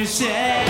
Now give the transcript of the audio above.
you say